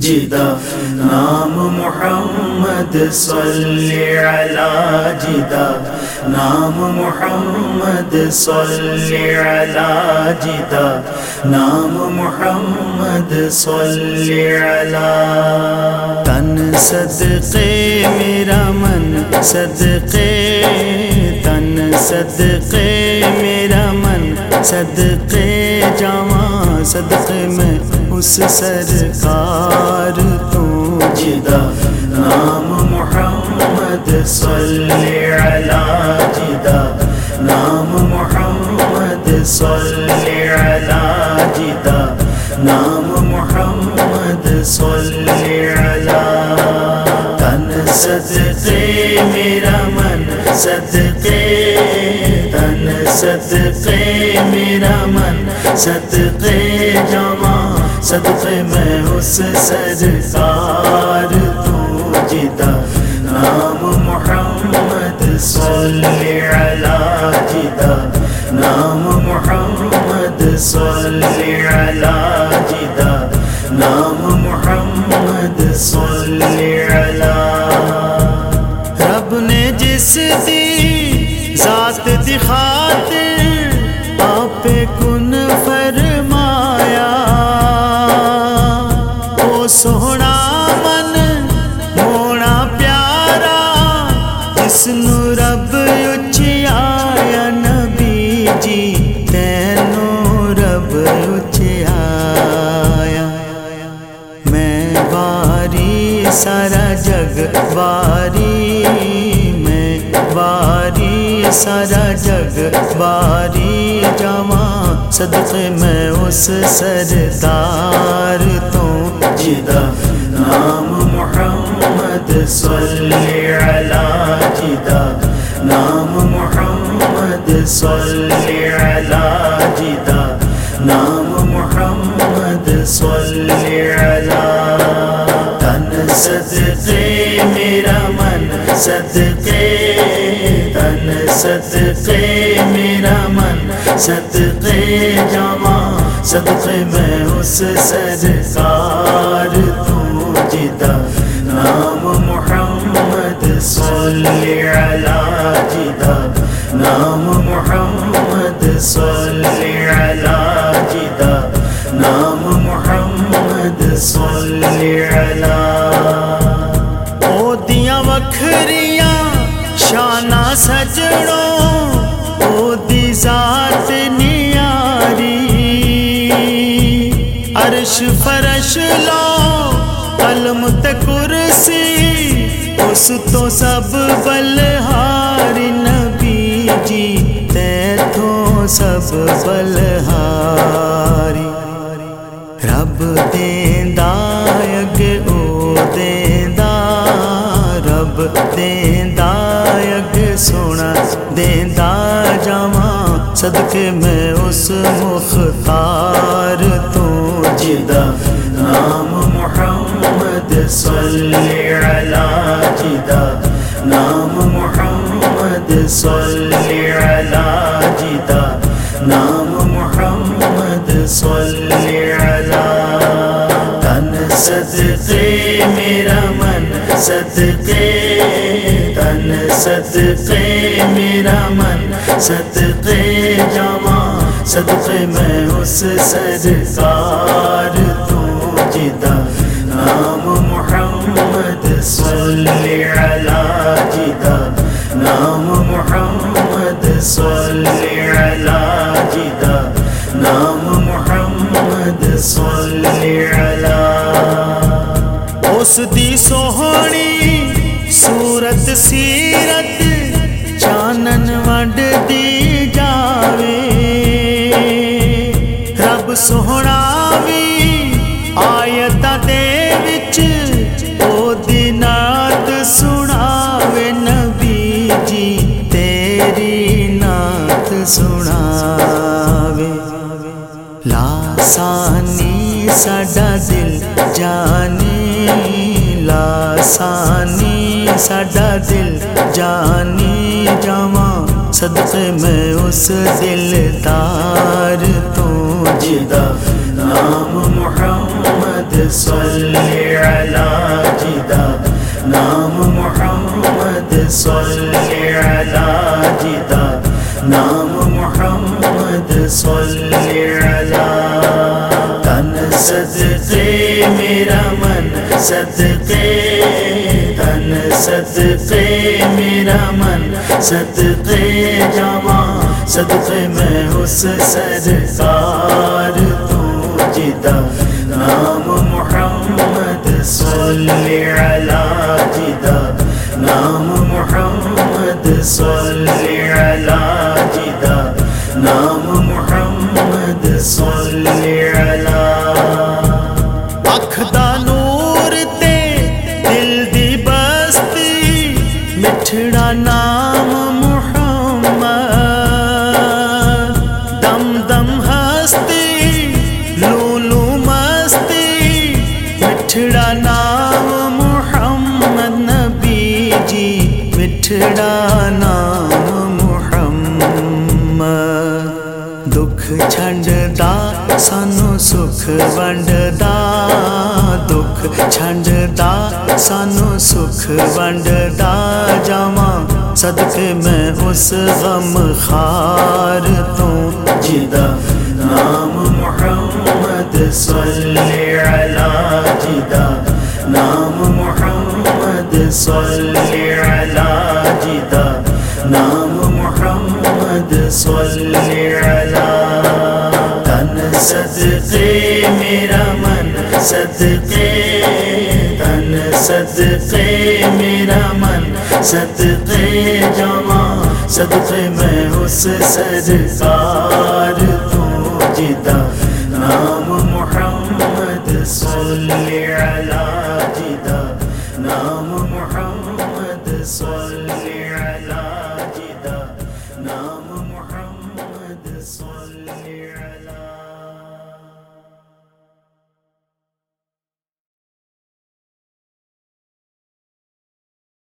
جدا نام محمد صلی علی جدا نام محمد صلی علی جدا نام محمد صلی علی تن صدقے میرا من صدقے تن صدقے میرا من صدقے جاواں صدقے میں اس سرکار تو جدا۔ نام محمد صلی علی جدا۔ نام محمد صلی علی جدا۔ نام محمد صلی علی۔ تن صدقے میرا من صدقے۔ تن صدقے میرا من صدقے۔ جمع صدقے میں اس سرکار تو جدا نام محمد صلی علی جدا نام محمد صلی علی جدا نام محمد صلی علی رب نے جس دی ذات خاطر رب اچیا نبی جی تینوں رب اچیا میں باری سارا جگ باری میں باری سارا جگ باری جمع صدقے میں اس سردار تو جدا نام محمد صلی علی جدا نام محمد صلی علی جدا نام محمد صلی علی. تن صدقے میرا من صدقے. تن صدقے میرا من صدقے. جمع صدقے میں اس سرکار تو جدا نام محمد صلی علی جدا نام محمد صلی علی جدا نام محمد صلی علی. او دیاں وکھریاں شانہ سجڑوں، او دی ذات نیاری. عرش فرش لو قلم تے کرسی اس تو سب بلہاری نبی جی تے تو سب بلہاری رب دیندا اگ او دیندا رب دیندا اگ سونا دیندا جاواں صدقے میں اس مختار تو جدا نام محمد صلی علی جدا نام محمد صلی علی جدا نام محمد صلی علی۔ تن صدقے میرا من صدقے۔ تن صدقے میرا من صدقے۔ جمع صدقے میں اس سرکار تو جدا نام محمد صلی علی جدا نام محمد صلی علی جدا نام محمد صلی علی اس دی سوہنی سناوے لاسانی ساڈا دل جانی لاسانی ساڈا دل جانی جاواں صدقے میں اس دل دار تو جدا نام محمد صلی علی جدا نام محمد صلی محمد علی تن صدقے میرا من صدقے تن صدقے میرا من صدقے جمع صدقے میں اس سرکار تو جدا نام محمد صلی علی جدا نام محمد صلی دکھ چھنڈدا سانو سکھ ونڈدا دکھ چھنڈدا سانو سکھ ونڈدا جاواں صدقے میں اس غم خار تو جدا نام محمد صلی علی جدا نام محمد صلی علی جدا نام محمد صلی علی تن صدقے میرا من، صدقے تن صدقے میرا من، صدقے جمع، صدقے میں اس سرکار تو جدا۔ نام محمد صلی علی